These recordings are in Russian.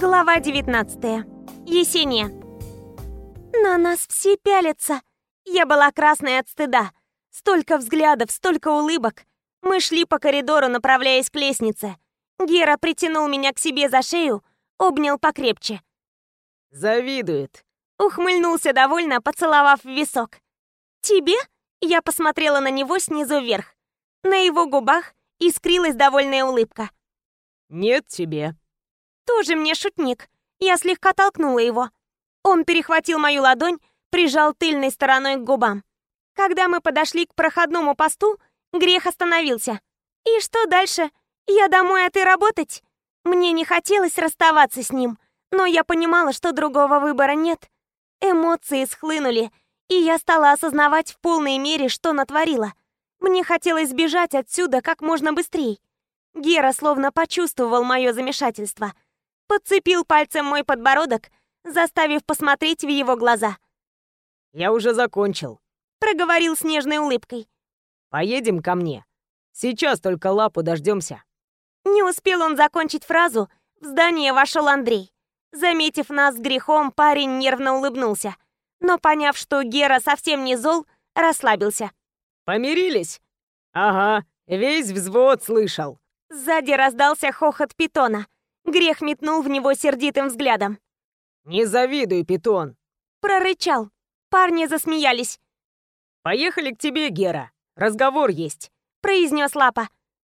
Глава 19. Есения. На нас все пялятся. Я была красной от стыда. Столько взглядов, столько улыбок. Мы шли по коридору, направляясь к лестнице. Гера притянул меня к себе за шею, обнял покрепче. Завидует. Ухмыльнулся довольно, поцеловав в висок. «Тебе?» Я посмотрела на него снизу вверх. На его губах искрилась довольная улыбка. Нет тебе. Тоже мне шутник. Я слегка толкнула его. Он перехватил мою ладонь, прижал тыльной стороной к губам. Когда мы подошли к проходному посту, грех остановился. И что дальше? Я домой, а ты работать? Мне не хотелось расставаться с ним, но я понимала, что другого выбора нет. Эмоции схлынули, и я стала осознавать в полной мере, что натворила. Мне хотелось сбежать отсюда как можно быстрее. Гера словно почувствовал мое замешательство — подцепил пальцем мой подбородок, заставив посмотреть в его глаза. «Я уже закончил», — проговорил с нежной улыбкой. «Поедем ко мне. Сейчас только лапу дождемся». Не успел он закончить фразу, в здание вошел Андрей. Заметив нас с грехом, парень нервно улыбнулся, но, поняв, что Гера совсем не зол, расслабился. «Помирились?» «Ага, весь взвод слышал». Сзади раздался хохот питона — Грех метнул в него сердитым взглядом. «Не завидуй, питон!» Прорычал. Парни засмеялись. «Поехали к тебе, Гера. Разговор есть», — произнес Лапа.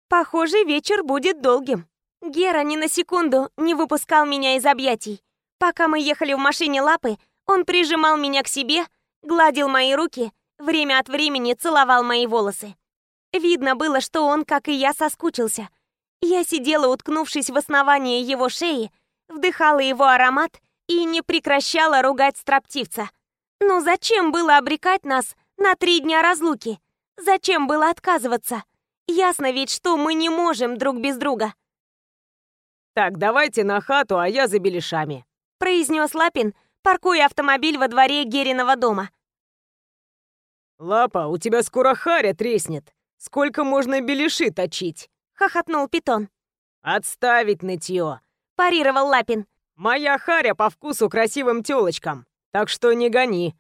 «Похоже, вечер будет долгим». Гера ни на секунду не выпускал меня из объятий. Пока мы ехали в машине Лапы, он прижимал меня к себе, гладил мои руки, время от времени целовал мои волосы. Видно было, что он, как и я, соскучился. Я сидела, уткнувшись в основание его шеи, вдыхала его аромат и не прекращала ругать строптивца. Но зачем было обрекать нас на три дня разлуки? Зачем было отказываться? Ясно ведь, что мы не можем друг без друга. «Так, давайте на хату, а я за беляшами», — произнес Лапин, паркуя автомобиль во дворе Гериного дома. «Лапа, у тебя скоро харя треснет. Сколько можно беляши точить?» Хохотнул питон. «Отставить нытье!» – парировал Лапин. «Моя харя по вкусу красивым тёлочкам, так что не гони!»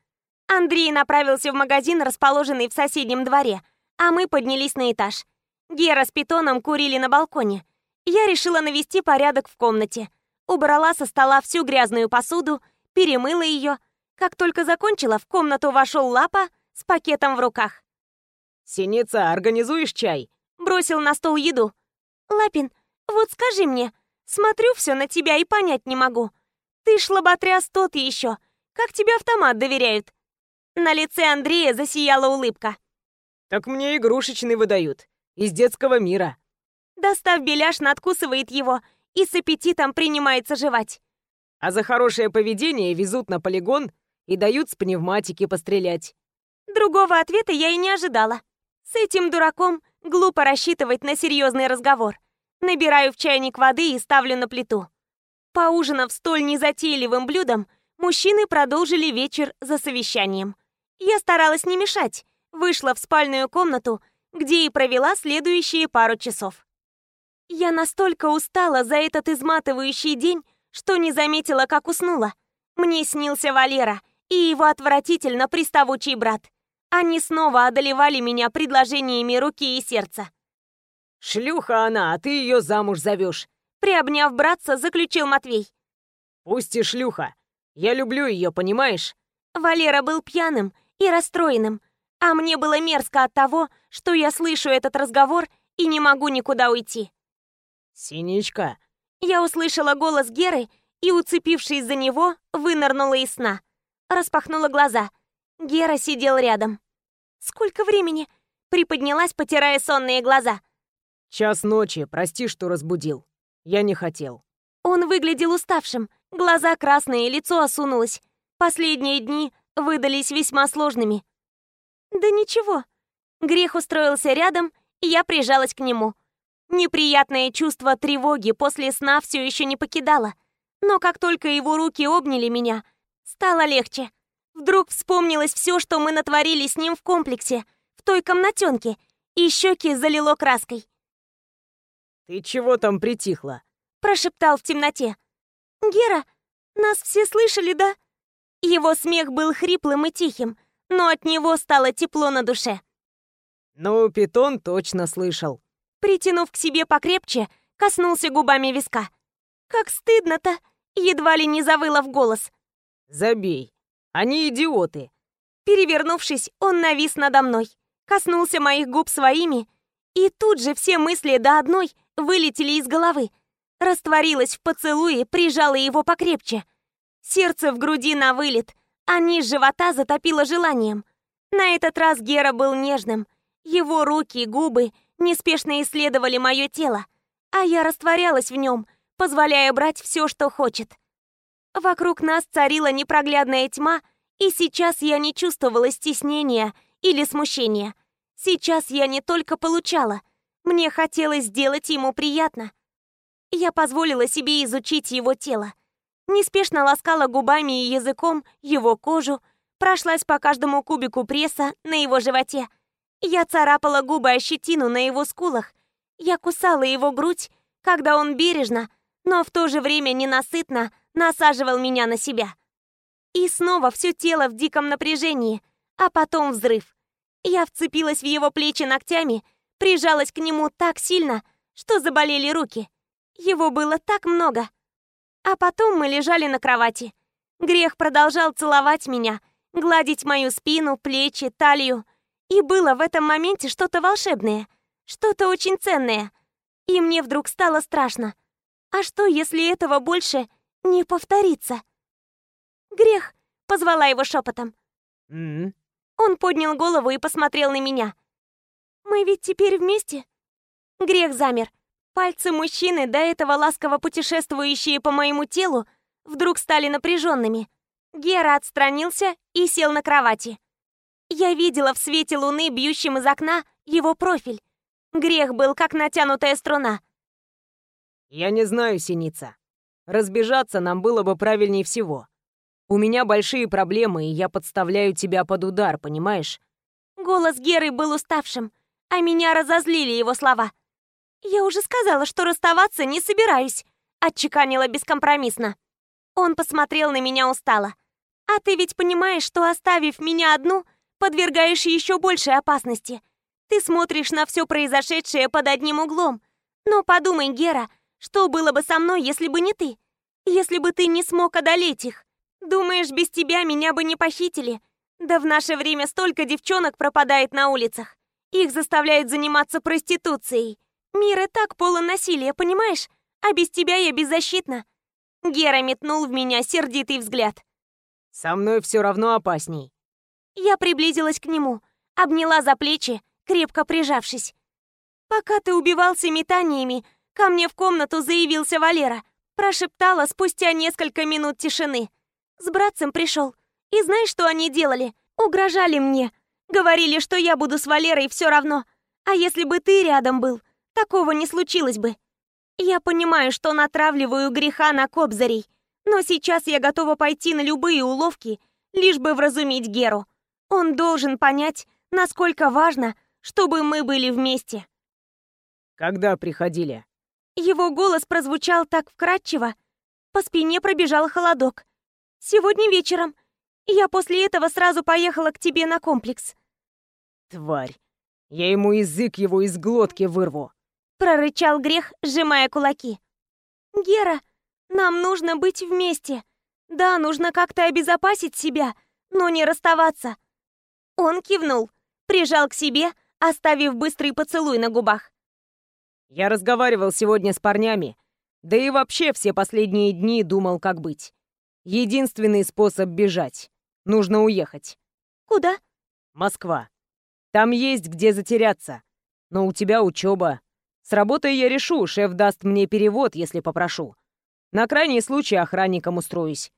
Андрей направился в магазин, расположенный в соседнем дворе, а мы поднялись на этаж. Гера с питоном курили на балконе. Я решила навести порядок в комнате. Убрала со стола всю грязную посуду, перемыла ее. Как только закончила, в комнату вошел Лапа с пакетом в руках. «Синица, организуешь чай?» Бросил на стол еду. «Лапин, вот скажи мне, смотрю все на тебя и понять не могу. Ты шлоботряс тот еще. Как тебе автомат доверяют?» На лице Андрея засияла улыбка. «Так мне игрушечный выдают. Из детского мира». Достав беляш, надкусывает его и с аппетитом принимается жевать. А за хорошее поведение везут на полигон и дают с пневматики пострелять. Другого ответа я и не ожидала. С этим дураком Глупо рассчитывать на серьезный разговор. Набираю в чайник воды и ставлю на плиту. Поужинав столь незатейливым блюдом, мужчины продолжили вечер за совещанием. Я старалась не мешать, вышла в спальную комнату, где и провела следующие пару часов. Я настолько устала за этот изматывающий день, что не заметила, как уснула. Мне снился Валера и его отвратительно приставучий брат. Они снова одолевали меня предложениями руки и сердца. «Шлюха она, а ты ее замуж зовешь!» Приобняв братца, заключил Матвей. «Пусть и шлюха. Я люблю ее, понимаешь?» Валера был пьяным и расстроенным, а мне было мерзко от того, что я слышу этот разговор и не могу никуда уйти. «Синичка!» Я услышала голос Геры и, уцепившись за него, вынырнула из сна. Распахнула глаза. Гера сидел рядом. «Сколько времени?» Приподнялась, потирая сонные глаза. «Час ночи, прости, что разбудил. Я не хотел». Он выглядел уставшим, глаза красные, лицо осунулось. Последние дни выдались весьма сложными. «Да ничего». Грех устроился рядом, и я прижалась к нему. Неприятное чувство тревоги после сна все еще не покидало. Но как только его руки обняли меня, стало легче. Вдруг вспомнилось все, что мы натворили с ним в комплексе, в той комнатенке, и щеки залило краской. «Ты чего там притихла?» Прошептал в темноте. Гера, нас все слышали, да? Его смех был хриплым и тихим, но от него стало тепло на душе. Ну, питон точно слышал. Притянув к себе покрепче, коснулся губами виска. Как стыдно-то! Едва ли не завыла в голос. Забей. Они идиоты. Перевернувшись, он навис надо мной, коснулся моих губ своими, и тут же все мысли до одной вылетели из головы. Растворилась в поцелуе, прижала его покрепче. Сердце в груди на вылет, а низ живота затопило желанием. На этот раз Гера был нежным. Его руки и губы неспешно исследовали мое тело, а я растворялась в нем, позволяя брать все, что хочет. Вокруг нас царила непроглядная тьма, и сейчас я не чувствовала стеснения или смущения. Сейчас я не только получала, мне хотелось сделать ему приятно. Я позволила себе изучить его тело. Неспешно ласкала губами и языком его кожу, прошлась по каждому кубику пресса на его животе. Я царапала губы о щетину на его скулах. Я кусала его грудь, когда он бережно, но в то же время ненасытно насаживал меня на себя. И снова все тело в диком напряжении, а потом взрыв. Я вцепилась в его плечи ногтями, прижалась к нему так сильно, что заболели руки. Его было так много. А потом мы лежали на кровати. Грех продолжал целовать меня, гладить мою спину, плечи, талию. И было в этом моменте что-то волшебное, что-то очень ценное. И мне вдруг стало страшно. А что, если этого больше не повторится? «Грех!» — позвала его шепотом. М, Он поднял голову и посмотрел на меня. «Мы ведь теперь вместе?» Грех замер. Пальцы мужчины, до этого ласково путешествующие по моему телу, вдруг стали напряженными. Гера отстранился и сел на кровати. Я видела в свете луны, бьющем из окна, его профиль. Грех был как натянутая струна. Я не знаю, Синица. Разбежаться нам было бы правильнее всего. У меня большие проблемы, и я подставляю тебя под удар, понимаешь? Голос Геры был уставшим, а меня разозлили его слова. «Я уже сказала, что расставаться не собираюсь», — отчеканила бескомпромиссно. Он посмотрел на меня устало. «А ты ведь понимаешь, что, оставив меня одну, подвергаешь еще большей опасности. Ты смотришь на все произошедшее под одним углом. Но подумай, Гера, что было бы со мной, если бы не ты? Если бы ты не смог одолеть их? Думаешь, без тебя меня бы не похитили? Да в наше время столько девчонок пропадает на улицах. Их заставляют заниматься проституцией. Мир и так полон насилия, понимаешь? А без тебя я беззащитна. Гера метнул в меня сердитый взгляд. Со мной все равно опасней. Я приблизилась к нему, обняла за плечи, крепко прижавшись. «Пока ты убивался метаниями, ко мне в комнату заявился Валера», прошептала спустя несколько минут тишины. «С братцем пришел. И знаешь, что они делали? Угрожали мне. Говорили, что я буду с Валерой все равно. А если бы ты рядом был, такого не случилось бы. Я понимаю, что натравливаю греха на кобзарей, но сейчас я готова пойти на любые уловки, лишь бы вразумить Геру. Он должен понять, насколько важно, чтобы мы были вместе. Когда приходили? Его голос прозвучал так вкрадчиво. По спине пробежал холодок. Сегодня вечером. Я после этого сразу поехала к тебе на комплекс. Тварь. Я ему язык его из глотки вырву. Прорычал грех, сжимая кулаки. Гера, нам нужно быть вместе. Да, нужно как-то обезопасить себя, но не расставаться. Он кивнул, прижал к себе, оставив быстрый поцелуй на губах. Я разговаривал сегодня с парнями, да и вообще все последние дни думал, как быть. Единственный способ бежать. Нужно уехать. Куда? Москва. Там есть где затеряться. Но у тебя учеба. С работой я решу, шеф даст мне перевод, если попрошу. На крайний случай охранником устроюсь.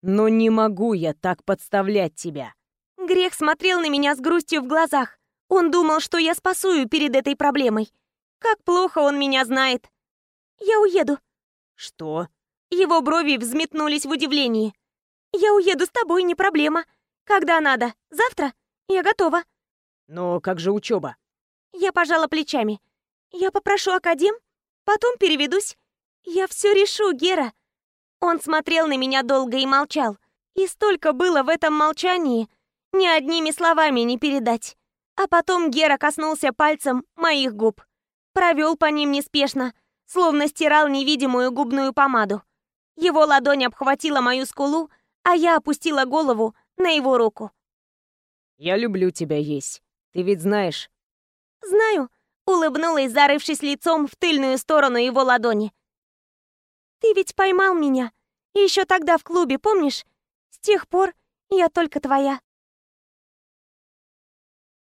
Но не могу я так подставлять тебя. Грех смотрел на меня с грустью в глазах. Он думал, что я спасу ее перед этой проблемой. Как плохо он меня знает. Я уеду. Что? Его брови взметнулись в удивлении. Я уеду с тобой, не проблема. Когда надо? Завтра? Я готова. Но как же учеба? Я пожала плечами. Я попрошу академ, потом переведусь. Я все решу, Гера. Он смотрел на меня долго и молчал. И столько было в этом молчании, ни одними словами не передать. А потом Гера коснулся пальцем моих губ. Провел по ним неспешно, словно стирал невидимую губную помаду. Его ладонь обхватила мою скулу, а я опустила голову на его руку. «Я люблю тебя есть. Ты ведь знаешь?» «Знаю», — улыбнулась, зарывшись лицом в тыльную сторону его ладони. «Ты ведь поймал меня. Еще тогда в клубе, помнишь? С тех пор я только твоя».